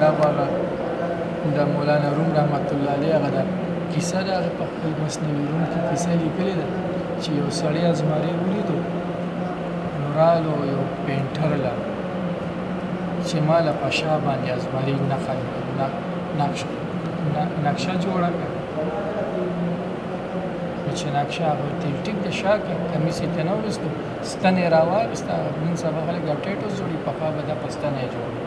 دا خو هغه د مولانا روم رحمت الله علیه هغه ده کیسه ده هغه په خپل مسنوي روم کې کیسه لیکلې ده چې یو سړی ازمارې ولیدو نو رالو یو پینټر له چې ما له په شا باندې ازمارې نقل نقش نقشه جوړه کړه چې نقشه هغه تیل ټیک د شا کې کمیس یې تنه وستو ستنې راواغسته نن سبا خلک اپډیټ وسوړي پخوا به دا پستنه جوړ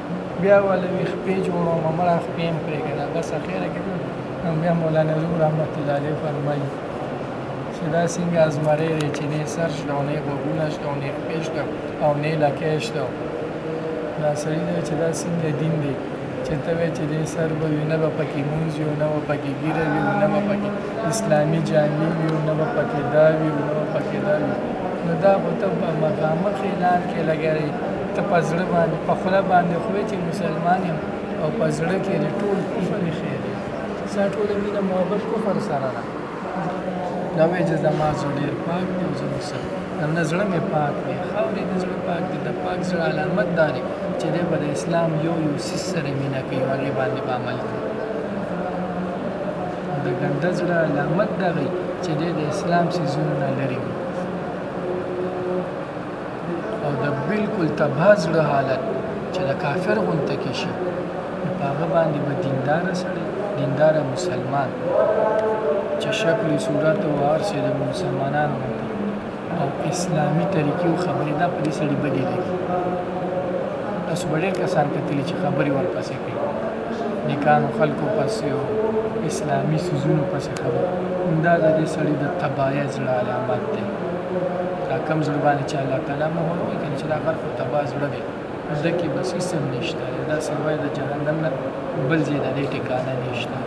بیا ولې خپې جوړوم مړه خپې هم پرېږده بس اخره کې نو بیا مولانا روم رحمت الله علیه فرمایي چې دا څنګه ازمری دی چې نه سر شته او نه غوږونه شته او نه خپې شته او نه لکۍ شته دا سړی دی چې دا څنګه دین دی چې ته وایې چې دې سر به وي نه به پکې لمونځ وي او نه به پکې ږیره وي او نه به پکې اسلامي جامې وي او نه به پکې دا وي او نه به پکې دا وي نو دا به ته په مخامخ لار کې لګیا ته په زړه باندې په خوله باندې خو چې مسلمان یم او په زړه کې دې ټول کفر خیر دی ستا ټوله مینه محبت کفر سره ده دا وایي چې زما زړه ډېر پاک دی او زه مسلمان یم نه زړه مې پاک دی خاورې د زړه پاک دی د پاک زړه علامت دا دی چې دی به د اسلام یو یو څیز سره مینه کوي او هغې باندې به عمل کوي د ګنده زړه علامت دا دی چې دی د اسلام څیزونه نه لري او د بالکل تباه زړه حالت چې د کافر غونته کې شي نو په هغه باندې به دینداره سړی دینداره مسلمان چې شکل صورت او هر څه د مسلمانانو غونته او اسلامي طریقې او خبرې دا په دې سړي بدې لګي تاسو به ډېر کسان کتلي چې خبرې ورپسې کوي نیکانو خلکو پسې او اسلامي څیزونو پسې دا د دې سړي د تباهۍ زړه علامت دی دا کم زړه باندې چې الله تعالی مو ورکړي کنه چې دا غر خو تباه زړه دی زړه کې بس هیڅ هم نشته دا سوای د جهنم نه بل ځای د دې ټکانه نشته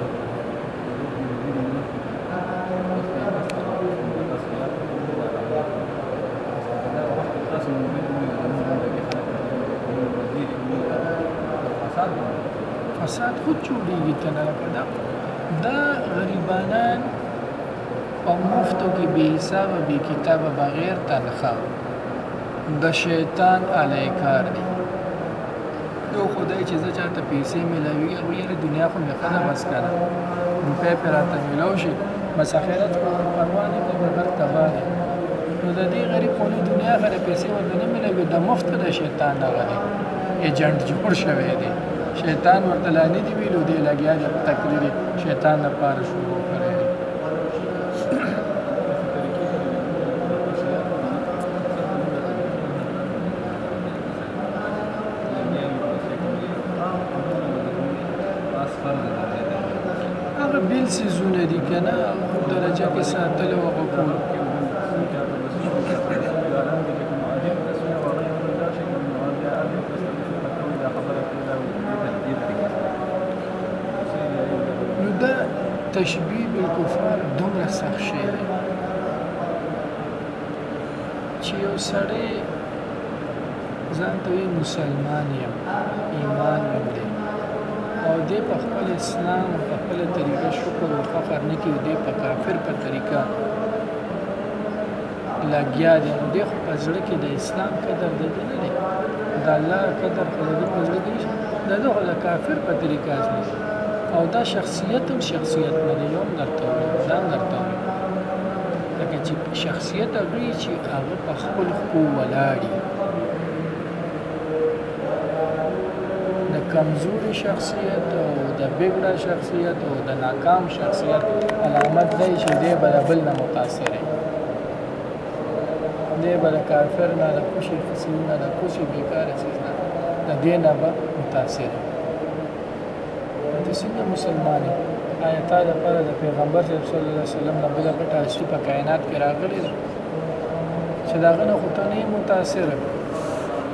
فساد خود جوړیږي کنه دا دا غریبانان په مفتو کې بې حسابه بې کتابه بغیر تنخواه د شیطان علی کار دی یو خدای چې زه چاته پیسې ملاوي او یاره دنیا خو مې خدا بس کړه نو په پراته ملاو شي بس اخرت خو پروا نه کوي هر تبا دی نو د دې غریب خو دنیا غره پیسې ورته نه ملاوي د مفت د شیطان نه غره ایجنټ جوړ شوی دی شیطان ورته لا نه دی ویلو دی لګیا دی په تقریر شیطان لپاره شروع کړی دی هغه بیل سیزونه دي که نه درجه کې ساتل او هغه کول نو دا تشبیه بالکفار دومره سخت شی دی چې یو سړی ځان ته وایي مسلمان یم ایمان یم دی او دی په خپل اسلام او په خپله طریقه شکر او فخر نه کوي دی په کافر په طریقه لګیا دی نو دی خو په زړه کې د اسلام قدر د دې نه دی د الله قدر خو د دې په زړه کې نشته د ده خو د کافر په طریقه ازموي او دا شخصیت هم شخصیت نه دی یو هم درته وایم دا هم درته وایم لکه چې شخصیت هغه وي چې هغه په خپل ښو ولاړ وي د کمزوري شخصیت او د بګړه شخصیت او د ناکام شخصیت علامت دی چې دی به د بل نه متاثر دی دی به د کافر نه د خوشي خسیو نه د خوشي بیکاره څیز نه د دې نه به متاثر دی ته څنګه مسلمان یې آیا تا لپاره د پیغمبر صلی الله علیه وسلم نه بله غټه هستي په کائنات کې راغلې ده چې د هغه نه خو ته نه یې متاثر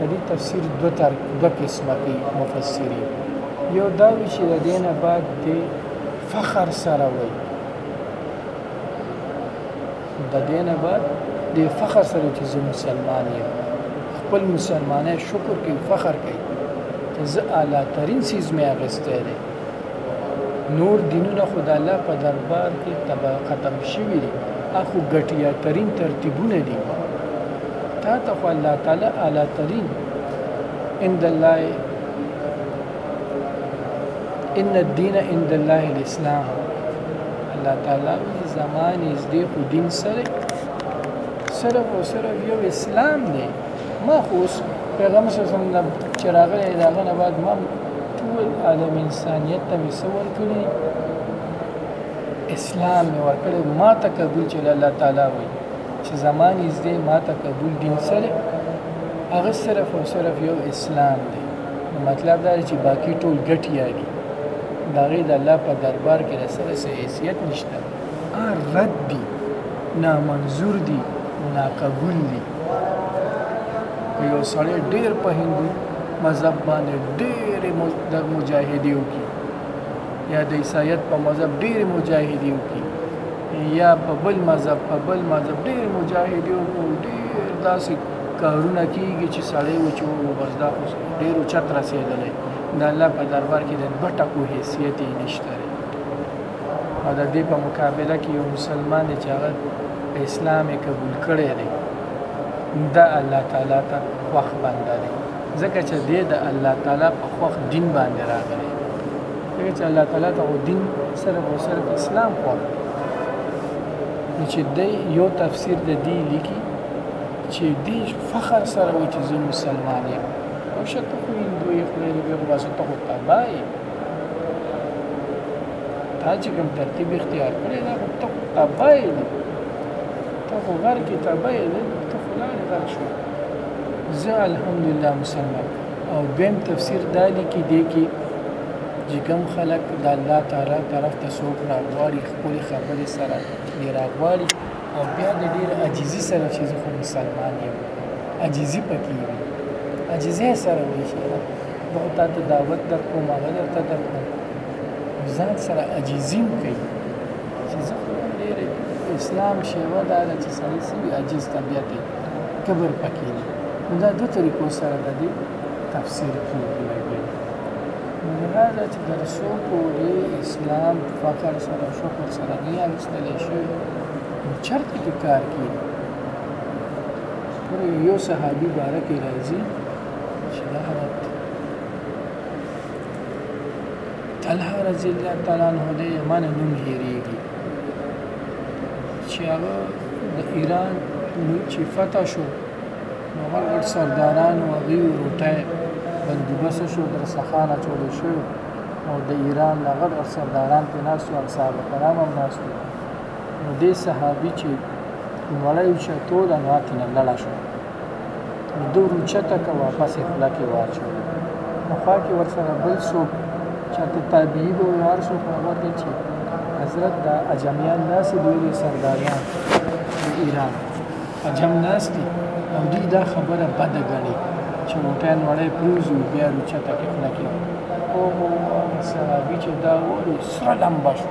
ددی تفسیر دوه تر دوه قسمه کوي مفسرین یو دا وی چې د دینه بعد د فخر سره وي د دینه بعد د فخر سره چې زه مسلمان یم خپل مسلمانه شکر کوي فخر کوي چې زه اعلی ترین سیز مې اغسته دی نور دینونه خو د الله په دربار کې تبا ختم شوي دي اخو ګټیا ترین ترتیبونه دي تا ته خو الله تعالی اعلی ترین عند الله ان الدين عند الله الاسلام الله تعالی زمانه دې خو دین سره سره او سره یو اسلام دی ما خو اوس پیغمبر صلی الله علیه وسلم چې راغلی د هغه نه بعد ما ټول عالم انسانیت ته مې څه ورکړي اسلام مې ورکړی ما ته قبول چې الله تعالی وایي چې زمان نږدې ما ته قبول دین سره هغه صرف او صرف یو اسلام دی مطلب دا چې باقی ټول ګټ یاري دا غي د الله په دربار کې سره سه حیثیت نشته ار رد دي نامنظور دي ناقبول دي یو سړی ډیر په هندو مذهب باندې ډیر د مجاهدی وکي یا د عیسایت په مذهب ډیر مجاهدی وکي یا په بل مذهب په بل مذهب ډیر مجاهدی وکي ډیر داسې کارونه کیږي چې سړی و چې و بس دا اوس ډیر چت رسیدلی د الله په دربار کې د بټکو حیثیت یې نشته او د دې په مقابله کې یو مسلمان دی چې هغه اسلام یې قبول کړی دی دا الله تعالی ته خوښ بنده دی ځکه چې دی د الله تعالی په خوښ دین باندې راغلی ځکه چې الله تعالی ته دین صرف او صرف اسلام خوښ دی نو چې دی یو تفسیر د دې لیکي چې دی فخر سره وي چې زه مسلمان یم او شک کوي دوی خپل به باسه ته تبای تا چې کوم ترتیب اختیار کړی دا خو ته تبه یې دی ته خو غر کې تبه یې دی ته خو لاړې غر شو زه الحمدلله مسلمان او دویم تفسیر دا لیکي دی کې چې کوم خلک د الله تعالی طرف ته څوک راغواړي خپلې خبرې سره یې راغواړي او بیا د ډېر عجیزي سره چې زه خو مسلمان یم عجیزي پکې وي عجیزۍ سره وایي چې دغه تا ته دعوت در کوم هغه در ته در کوم ځان سره عجیزي وکړي چې زه خو ډېر اسلام شیوه دا ده چې سړی څه وي عجیز طبیعت دی کبر پکې دی نو دا دوه طریقو سره د دې تفسیر کېږي لګي نو دا ده چې تر څو پورې اسلام فقر سره شکر سره نه اخیستلی شي نو چېرته کې کار کېږي یو صحابي باره کې راځي طلحه رضی الله تعالی عنہ د یمن نوم هیریږي چې هغه د ایران نوم چې فتح شو نو هغه ګډ سرداران او غي روټه بندوبس شو در سخانه چول شو او د ایران هغه ګډ سرداران په ناس او اصحاب کرام هم ناس نو دې صحابي چې مړی شو ټول نه تنه لړا شو ده روچته که واپس یې خوله کې واچوه په خوا کې ورسره بل څوک چاته تابعي به وي هر څوک هغه دی چې حضرت دا عجمیان ناسې دوی دی سرداریان د ایران عجم ناس دي او دوی دا خبره بده ګڼي چې موټین وړی پروزو بیا روچته کې خوله کې او صحابي چې دا وایي سره لمبه شو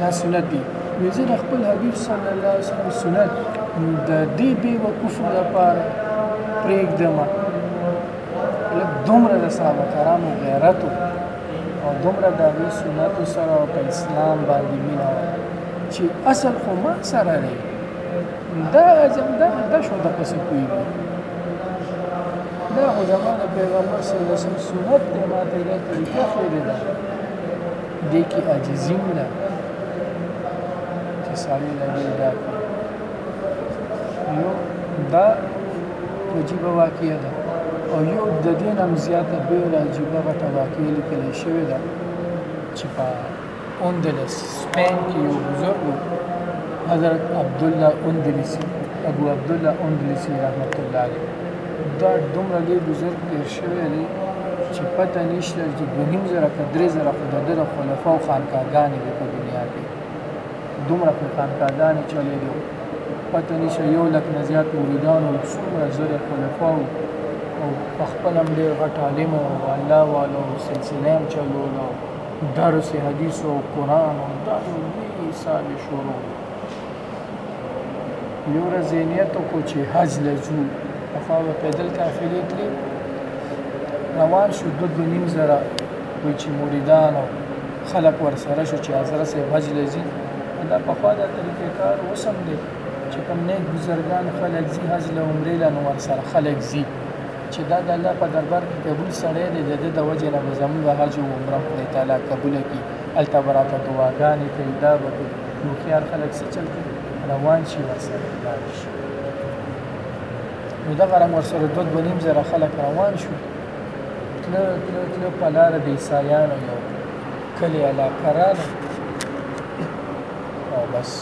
دا سنت دی وی زه د خپل حبیب صلی الله علیه وسلم سنت د دې بی وقفو لپاره پرېږدم لکه دومره د صحابه کرامو غیرت او دومره د هغوی سنتو سره او په اسلام باندې مینه وه چې اصل خو ما سره دی دا عجب دا دا شو د پسې پوهېږي دا خو زما د پیغمبر صلی الله علیه وسلم سنت دی ما ته یې طریقه ښېدې ده دې کې عاجزي هم ده چې سړی له دې دا نو دا عجیبه واقعه ده او یو د دې نه هم زیاته ډېره عجیبه غټه واقعه لیکل شوې ده چې په اوندلس سپین کې یو بزرګ حضرت عبدالله اندلسی ابو عبدالله اندلسی رحمت الله علیه دا دومره لوی بزرګ تیر شوی دی چې پته نشته چې دوه نیم زره که درې زره خو د ده د خلفاو خانکاګانې وې په دنیا کې دومره پرې خانکاګانې چلېدو پته نشته یو لک نه زیات مریدان او څومره زره خلفاو او په خپل هم ډېر غټ عالم او الله والو سلسله هم چلوله درس حدیث او قرآن او دا یو لوی حساب یې شروع یو ورځ یې نیت وکړو چې حج له ځو پخوا به پیدل قافلې تلې روان شو دوه دوه نیم زره وایي چې مریدان او خلک ورسره شو چې حضرت صاحب حج له ځي دا پخوا دا طریقې کار اوس هم دی چې کوم نیک بزرګان خلک ځي حج له عمرې له نو ورسره خلک ځي چې دا د الله په دربار کې قبول سړی دی د ده د وجې نه به زموږ حج او عمره خدای تعالی قبوله کړي هلته به راته دعاګانې کوي دا به کوي هوښیار خلک څه چل کوي روان شي ورسره لاړ شي نو دغه رنګ ورسره دوه دوه نیم زره خلک روان شو تله تله تله په لاره د عیسایانو یو کلی علاقه راغله او بس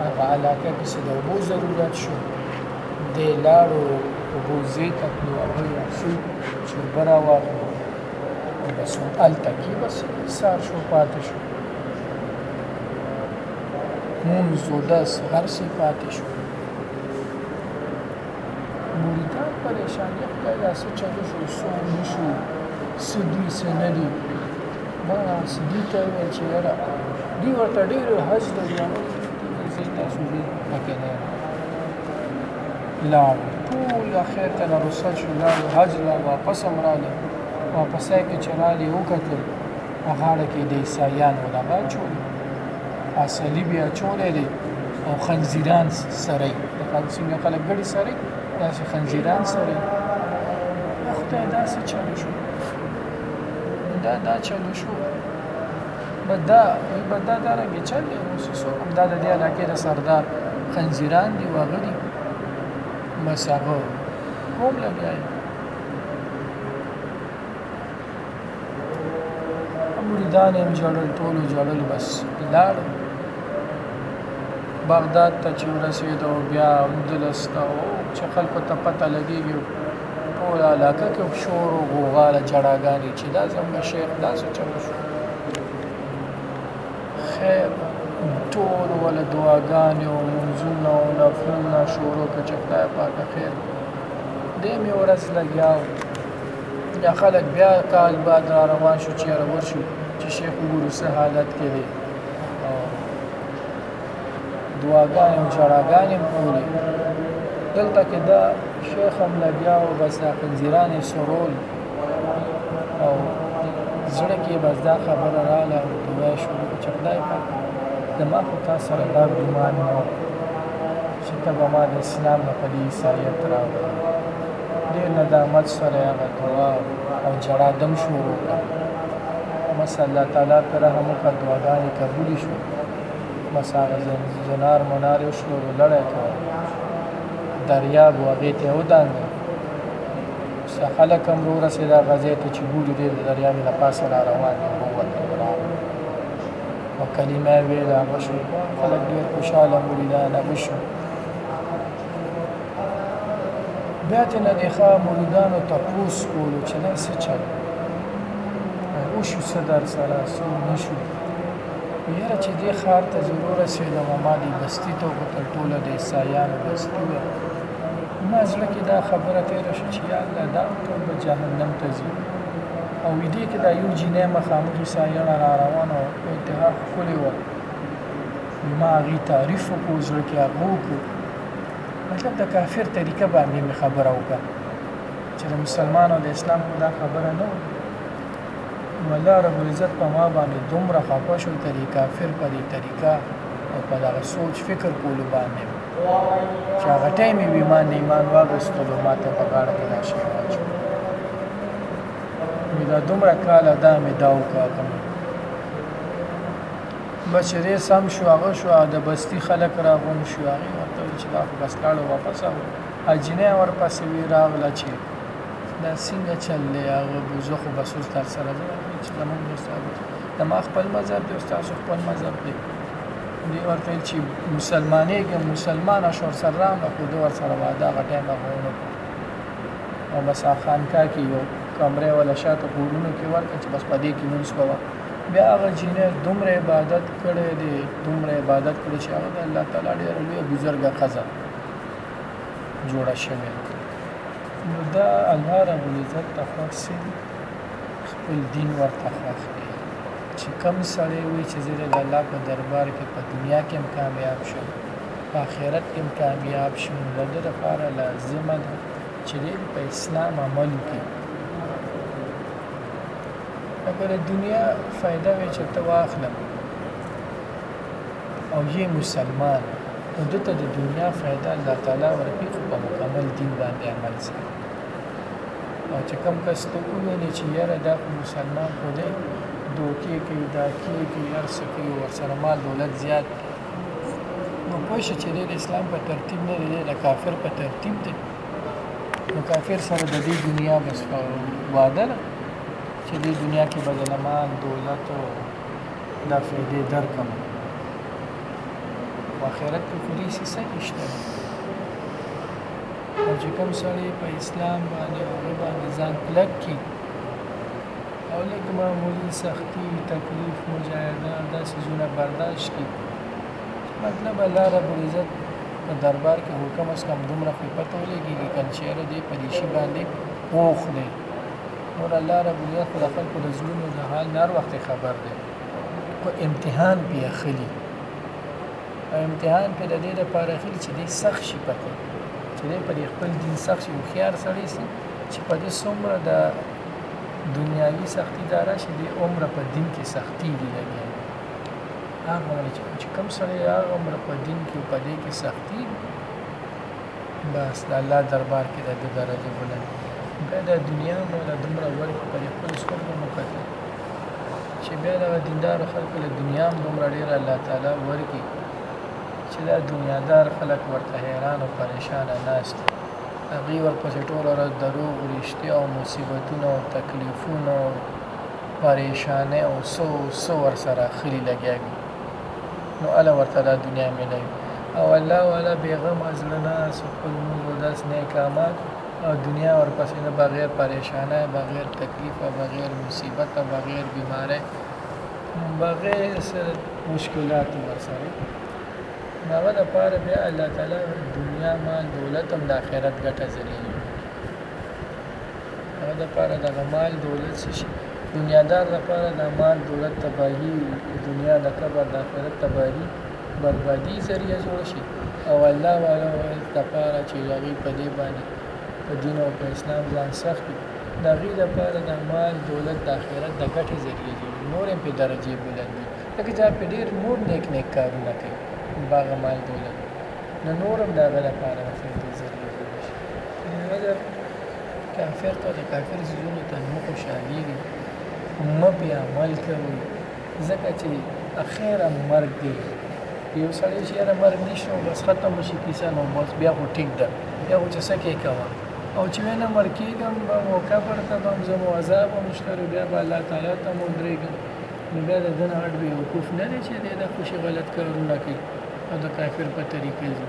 هغه علاقه کې چې د اوبو ضرورت شو دی لاړو اوبو ځای ته کړو هغوی ورسو چې اوبه راواخلو رسول الته کې بس سار شو پاتې شو مونز او دس هر څه پاتې شو مریدان پریشانې خدای دا څه چلو شو څو نه شو څه دي څه نه دي بس دوی ته وویل چې یاره دوی ورته ډېر حج لري هغوی تاسو دې پکې نه لاړ ټول اخر ته رخصت شو لاړ حج لا واپس هم راغله واپسای کې چې راغله یې وکتل په غاړه کې د عیسایانو دغه اچولی صلیب یې اچولی دی او خنزیران سره یې لکه څنګه خلک ګړي سره داسې خنزیران سره یې خدای داسې چلو شو دا دا چلو شو بدا ای بدا دا رنګ چل دی اوس سو هم دا د دې علاقې د سردار خنزیران دی وغړي مسابو کوم لګای مریدان هم جړل ټول جړل بس لاړ بغداد ته چې ورسېدو بیا عبدالسته او چې خلکو ته پته لګېږي ټول علاقه کې شور او غوغاله جړاګانې چې دا زموږ شیخ داسې چل شو خیر ټول ول دعاګانې او منځونه او نفلونه شروع کړ چې خدای پاک خیر دې مې ورځ لګیاو یا خلک بیا کال بعد را روان شو چې ورشو چې شیخ ګورو سه حالت کې دی دعاګانې او ژړاګانې هم کولې دلته کې دا شیخ هم لګیا او بس دا خنځیران یې سرول او زړه کې بس دا خبره راغله او دعا یې شروع کړه چې خدای پاک زما خو تا سره دا ګمان نه و چې ته به ما د اسلام نه په دې عیسایت راوړې ډېر ندامت سره یې هغه دعا او ژړا دم شروع کړه بس الله تعالی پرې رحم وکړه دعاګانې قبولې شوې بس هغه ځای مې چې جنار منار یو شمېر ولړی کړی دریاب و هغې ته یې ودانګه څه خلک هم راورسېده هغه ځای ته چې ګوري ډېر د دریاب له پاسه را روان دي اوبه ورته ولاړې او کلمه یې ویله هغه شو خلک ډېر خوشحاله مریدان هغه شو بیا چې نه دېخوا مریدانو تپوس کولو چې دا څه چل وشو څه در سره څه نه شو یاره چې دې ښار ته زه رورسېدم او ما دې بستي ته وکتل ټوله د عیسایانو بستي وه زما زړه کې دا خبره تېره شوه چې یا الله دا هم ټول به جهنم ته ځي او ویدې کې دا یو جینۍ مخامخ عیسایانه را روانه وه په انتها ښکلې وه ما هغې تعریف وکړو زړه کې هغه وکړو مطلب د کافر طریقه باندې مې خبره وکړه چې د مسلمان او د اسلام خو دا خبره نه وه ملا رب العزت په ما باندې دومره خفه شو تر دې کافر په دې طریقه او په دغه سوچ فکر کولو باندې چې هغه ټایم یې ایمان د ایمان واغستلو ما ته په غاړه کې دا شی واچو مې دا دومره کاله دا مې دا وکړه که مې بس چې دی سم شو هغه شو د بستي خلک راغونډ شو هغې ورته وویل چې دا خو بس لاړو واپس او اجینه ورپسې وی راغله چې دا څنګه چل دی هغه بوزه خو بس اوس در سره زه وایم چې زمونږ د استادو زما خپل مذهب دی ستاسو خپل مذهب دی دی ورته چې مسلمانېږم مسلمان شو سره راغله خو ده ورسره واده هغه ټایم هغه ونه او بس خانقاه کې یو کمره ولا شاته کورونو کې ورکړه چې بس په دې کې مونږ کوه بیا هغه جینۍ دومره عبادت کړی دی دومره عبادت کړی چې هغه د الله تعالی ډېره لویه بزرګه ښځه جوړه شوې نو دا الله رب العزت ته خوښ سي خپل دین ورته خوښ کړي چې کم سړی وي چې زه د الله په دربار کې په دنیا کې هم کامیاب شم په آخرت کې هم کامیاب شم د ده لپاره لازمه ده چې دی په اسلام عمل وکړي اگر دنیا فایده وي چې ته واخله او یی مسلمان نو ده ته د دنیا فایده الله تعالی ورکړي خو په مکمل دین باندې عمل سره او چې کوم کس ته وویني چې یاره دا خو مسلمان خو دی دوکې کوي دا کېږي هر څه کوي ورسره مال دولت زیات دی نو پوه شي چې دی د اسلام په ترتیب نه دی د کافر په ترتیب دی نو کافر سره د دې دنیا بس وعده ده چې دې دنیا کې به د مال دولت او دا فیدې درکم په آخرت کې خو دې سیسه نشته او چې کوم سړی په اسلام باندې او نه باندې ځان کلک کړي او لږ معمولي سختي تکلیف مجاهده دا څیزونه برداشت کړي مطلب الله رب العزت په دربار کې حکم اس کم دومره خو پته ولګېږي که چېرې دې په دې شي باندې پوخ دی نور الله رب العزت خو د خلکو د زړونو د حال نه هر وخت خبر دی خو امتحان پې اخلي او امتحان پې د دې لپاره اخلي چې دی سخت شي پکې چې دی په خپل دین سخت شي هوښیار سړی شي چې په دې څومره د دنیاوي سختی دا راشي د عمر په دین کې سختی دی لګي هغه چې کوم سړی هغه عمر په دین کې په دې کې سختی بس د الله دربار کې د ده درجه بلند بیا د دنیا مو د دومره ورکې په دې خپلو سترګو مو کتل چې بیا دغه دیندارو خلکو له دنیا هم دومره ډېره الله تعالی ورکړي چې دا دنیادار خلک ورته حیران او پریشانه ناست هغوی ورپسې ټوله ورځ دروغ رښتیا او مصیبتونه او تکلیفونه او پریشانۍ او څه او څه ورسره اخلي لګیا وي نو اله ورته دا دنیا ملوی او الله والا بیغمه زړه نه سکون مونږ او داس نیک اعمال او دنیا ورپسې نه بغیر پریشانه بغیر تکلیف بغیر مصیبت بغیر بیماره بغیر مشکلات ورسره هغه د پاره بیا الله تعالی دنیا مال دولت هم د آخرت ګټه ذلیل هغه د پاره دغه مال دولت څه شي دنیادار د پاره دا مال دولت تباهي دنیا د قبر د آخرت تباهي بربادي ذریعہ جوړ شي او الله والا د پاره چې هغه په دې باندې په دین او په اسلام ځان سخت د غي د پاره د مال دولت د آخرت د ګټې ذریعہ جوړ نور په درجه بلند دي لکه چې په ډیر نور نیک نیک کارونه کوي باغ مال دولت نو نورم دا غل لپاره د فائدې ذریعہ کافر ته د کافر زیونو ته مو خوشحالیږي مه په عمل کوي ځکه چې اخیرا مرګ دی یو سړی چې یاره مرګ نشته او بس ختم شي کیسه نو بس بیا خو ټیک ده بیا خو چې څه کې کوه او چې نه مړ کېږم به مو کفر ته به هم زه مو عذاب هم شته نو بیا به الله تعالی ته مو درېږم نو بیا د ده نه غټ بې وقوف نه دی چې دی د خوشي غلط کارونه کوي او د کافر په طریقه ځي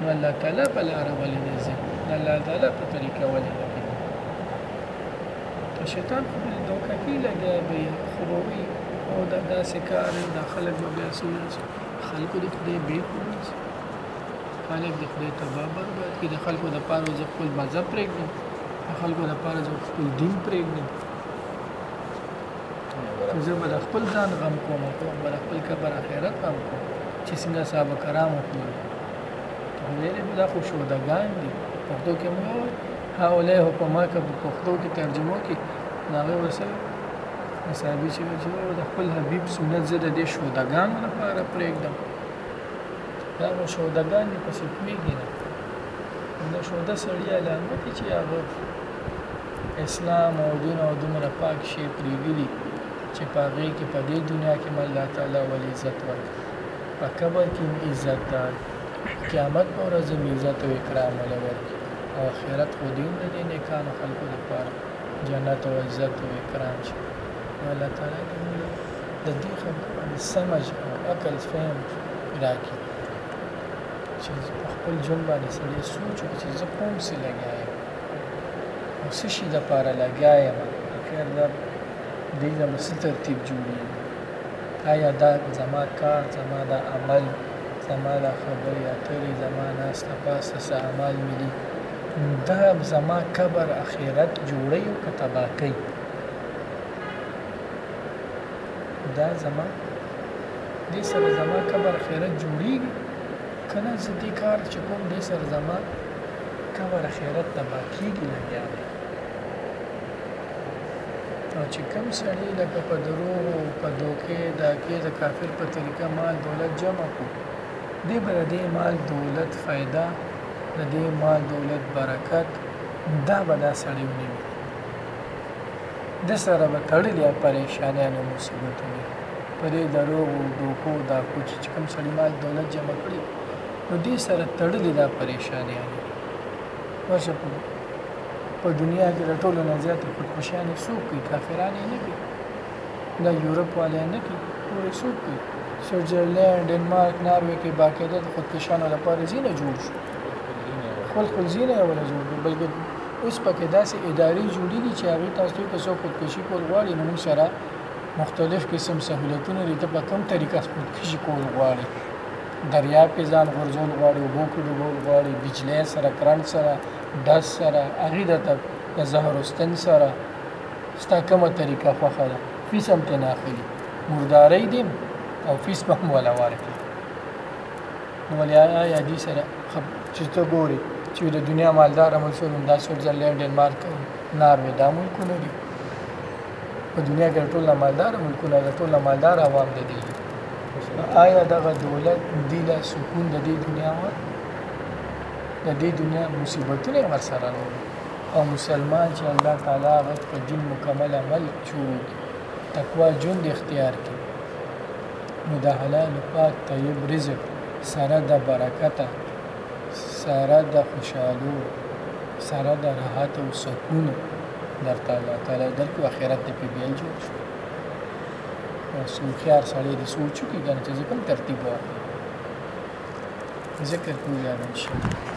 نو الله تعالی په لار ولې نه ځي الله تعالی په طریقه ولې نه کوي ته شیطان خو دې دوکه کې لګیا دی خو به وي او دا داسې کار دا خلک به بیا څومره خلکو د خدای بې کوي خلک د خدای تباه برباد کړي د خلکو لپاره زه خپل مذهب پرېږدم د خلکو لپاره زه خپل دین پرېږدم زه به خپل ځان غم کوم او بل خپل کبر اخرت غم کوم چې څنګه صاحب کرام کوي ویل دا خو شو دګان دي پښتو کې مو هاولې حکومت په پښتو کې ترجمه کې دا غو وسه حسابي چې چې د خپل حبيب سنت زده د شو دګان لپاره پرېږدم دا مو شو دګان په سپوي کې نه شو د سړی علامه چې هغه اسلام او دين او دومره پاک شی پريږدی چه په هغی کی په دی دنيا کی هم الله تعالی ولی عزت ورکړی په قبر کی هم عزت ده په قيامت په ورځ هم عزت او اکرام ولی ورکړی او اخرت خو دی هم ددی نيکانو خلقو لپاره جنت او عزت او اکرام شی نو الله تعالی دی موږ د دی خبرو باندې سمج او عقل فهم راکی چه په خپل ژوند باندې سړی سوچ وکړي چه زه کوم څه لګیا یم او څه شي د پاره لګیا یم خیر ده دې زما څه ترتیب جوړیږي آیا دا زما کار زما دا عمل زما دا خبرې اترې زما ناسته پاسته څه اعمال مې دي دا زما قبر اخرت جوړي او که تباه کوي دا زما دې سره زما قبر اخرت جوړیږي کنه زه دي کار چي کوم دي سر زما قبر اخرت تبا کیږي لګیا دی او چې کم سړی لکه په دروغ او په دوکې دا کې د کافر په طریقه مال دولت جمع کو دې بر دې مال دولت فائدہ د دې مال دولت برکت دا به دا سړی ونیو د سره به تړلې پریشانیان او مصیبتونه په دې دروغو دوکو دا کوچ چې کوم سړي مال دولت جمع کړي نو دې سره تړلې دا پریشانیان ورشه په دنیا کې د ټولو نه زیاتې خودکشیانې څوک کوي کافران یې نه کوي دا یورپ والیا نه کوي ټول یې څوک کوي سویټزرلینډ ډنمارک ناروې کې باقاعده د خودکشانو لپاره ځینې جوړ شو خپل خپل ځینې یې وله جوړ بلکې اوس پکې داسې ادارې جوړیږي چې هغوی تاسو ته که څوک خودکشي کول غواړي نو موږ سره مختلف قسم سهولتونه دي ته په کوم طریقه خودکشي کول غواړي دریاب کې ځان غورځول غواړي اوبو کې ډوبول غواړي بجلی سره کرنټ سره ډز سره هغې درته د زهر او ستن سره ستا کومه طریقه خوښه ده فیس هم ترې نه اخلي مردارۍ دي او فیس به هم وله ورکړي نو ولې آیا دې سره خب چې ته ګوري چې د دنیا مالدار ملکونه همدا سویټزرلینډ ډنمارک او ناروې دا ملکونه دي په دنیا کې ټول مالدار ملکونه د ټول مالدار عوام دي دي آیا دغه دولت دی له سکون د دې دنیا ور د دې دنیا مصیبتونه ور سره او مسلمان چې الله تعالی غت په دین مکمل عمل چوي تقوا ژوند اختیار کړي نو د حلال پاک طیب رزق سره د برکته سره د خوشحالو سره د راحت او سکون درته الله تعالی درکو اخرت دې په بیل جوړ شو او سوخيار سړی دې سوچو کې کنه چې کوم ترتیب واخلي ذکر کوی یاد انشاءالله